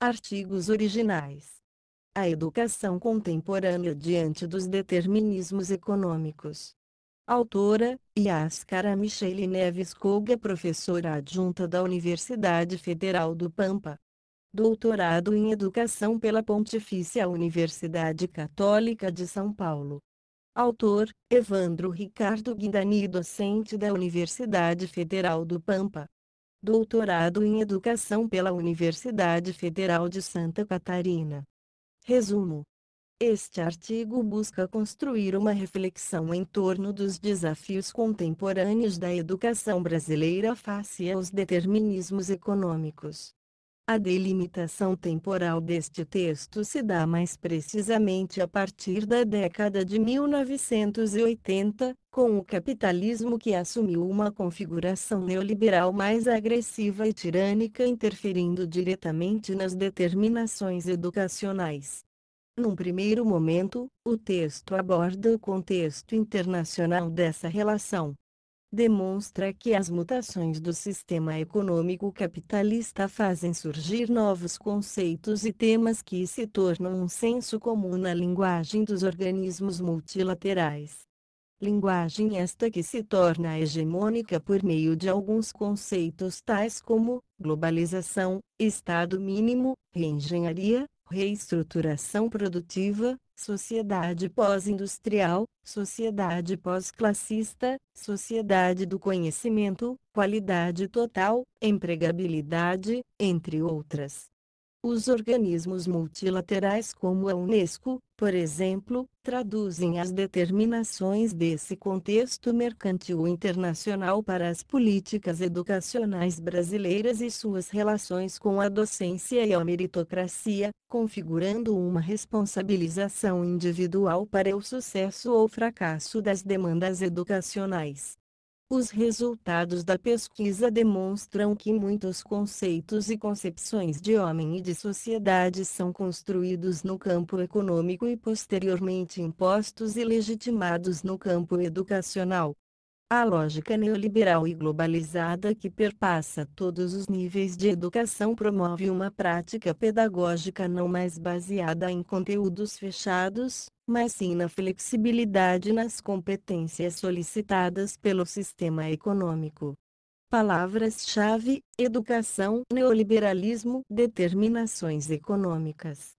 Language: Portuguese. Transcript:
Artigos originais. A educação contemporânea diante dos determinismos econômicos. Autora, Yaskara Michele Neves Koga professora adjunta da Universidade Federal do Pampa. Doutorado em Educação pela Pontifícia Universidade Católica de São Paulo. Autor, Evandro Ricardo Guindani docente da Universidade Federal do Pampa. Doutorado em Educação pela Universidade Federal de Santa Catarina. Resumo. Este artigo busca construir uma reflexão em torno dos desafios contemporâneos da educação brasileira face aos determinismos econômicos. A delimitação temporal deste texto se dá mais precisamente a partir da década de 1980, com o capitalismo que assumiu uma configuração neoliberal mais agressiva e tirânica interferindo diretamente nas determinações educacionais. Num primeiro momento, o texto aborda o contexto internacional dessa relação, demonstra que as mutações do sistema econômico capitalista fazem surgir novos conceitos e temas que se tornam um senso comum na linguagem dos organismos multilaterais. Linguagem esta que se torna hegemônica por meio de alguns conceitos tais como globalização, Estado mínimo, reengenharia, reestruturação produtiva, sociedade pós-industrial, sociedade pós-classista, sociedade do conhecimento, qualidade total, empregabilidade, entre outras. Os organismos multilaterais como a Unesco, por exemplo, traduzem as determinações desse contexto mercantil internacional para as políticas educacionais brasileiras e suas relações com a docência e a meritocracia, configurando uma responsabilização individual para o sucesso ou fracasso das demandas educacionais. Os resultados da pesquisa demonstram que muitos conceitos e concepções de homem e de sociedade são construídos no campo econômico e posteriormente impostos e legitimados no campo educacional. A lógica neoliberal e globalizada que perpassa todos os níveis de educação promove uma prática pedagógica não mais baseada em conteúdos fechados, mas sim na flexibilidade nas competências solicitadas pelo sistema econômico. Palavras-chave: educação, neoliberalismo, determinações econômicas.